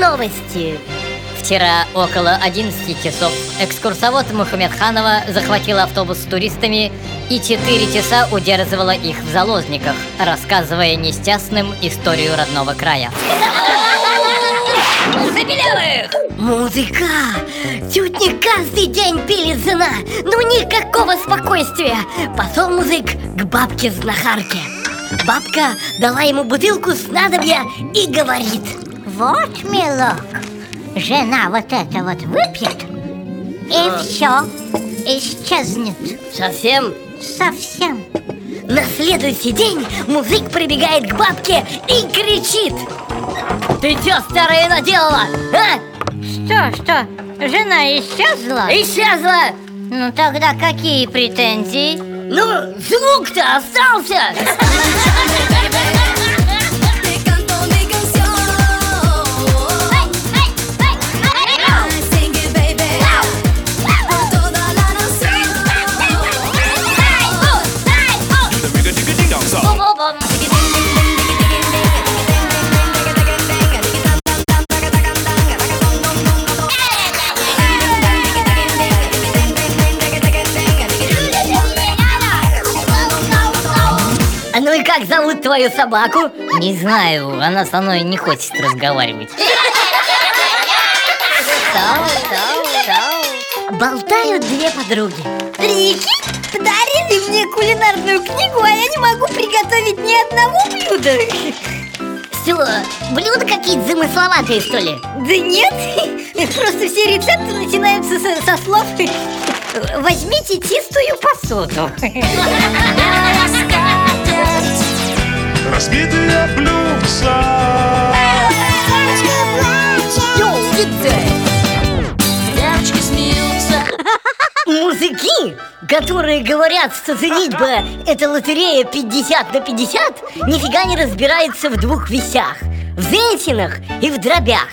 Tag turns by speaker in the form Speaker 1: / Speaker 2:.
Speaker 1: новости.
Speaker 2: Вчера около 11 часов экскурсовод Мухаммедханова захватила автобус с туристами и 4 часа удерживала их в заложниках, рассказывая несчастным историю родного края.
Speaker 1: Забелевых! Музыка! Чуть не каждый день пили зина, ну никакого спокойствия. Пошел музык к бабке-знахарке. Бабка дала ему бутылку снадобья и говорит
Speaker 3: Вот, милок, жена вот это вот выпьет И все, исчезнет
Speaker 1: Совсем?
Speaker 3: совсем
Speaker 1: На следующий день музык прибегает к бабке и кричит Ты чё, старая, наделала, а?
Speaker 3: Что, что, жена исчезла?
Speaker 1: Исчезла!
Speaker 3: Ну тогда какие претензии?
Speaker 1: Ну, звук-то остался! ну и как зовут твою собаку?
Speaker 2: Не знаю, она со мной не хочет разговаривать.
Speaker 1: Болтают две подруги
Speaker 3: Рики подарили мне кулинарную книгу, а я не могу приготовить ни одного блюда
Speaker 1: Что, блюда какие-то замысловатые, что ли?
Speaker 3: Да нет, просто все рецепты начинаются со, со слов Возьмите чистую посуду
Speaker 1: Которые говорят, что женитьба – это лотерея 50 на 50, нифига не разбираются в двух вещах – в женщинах и в дробях.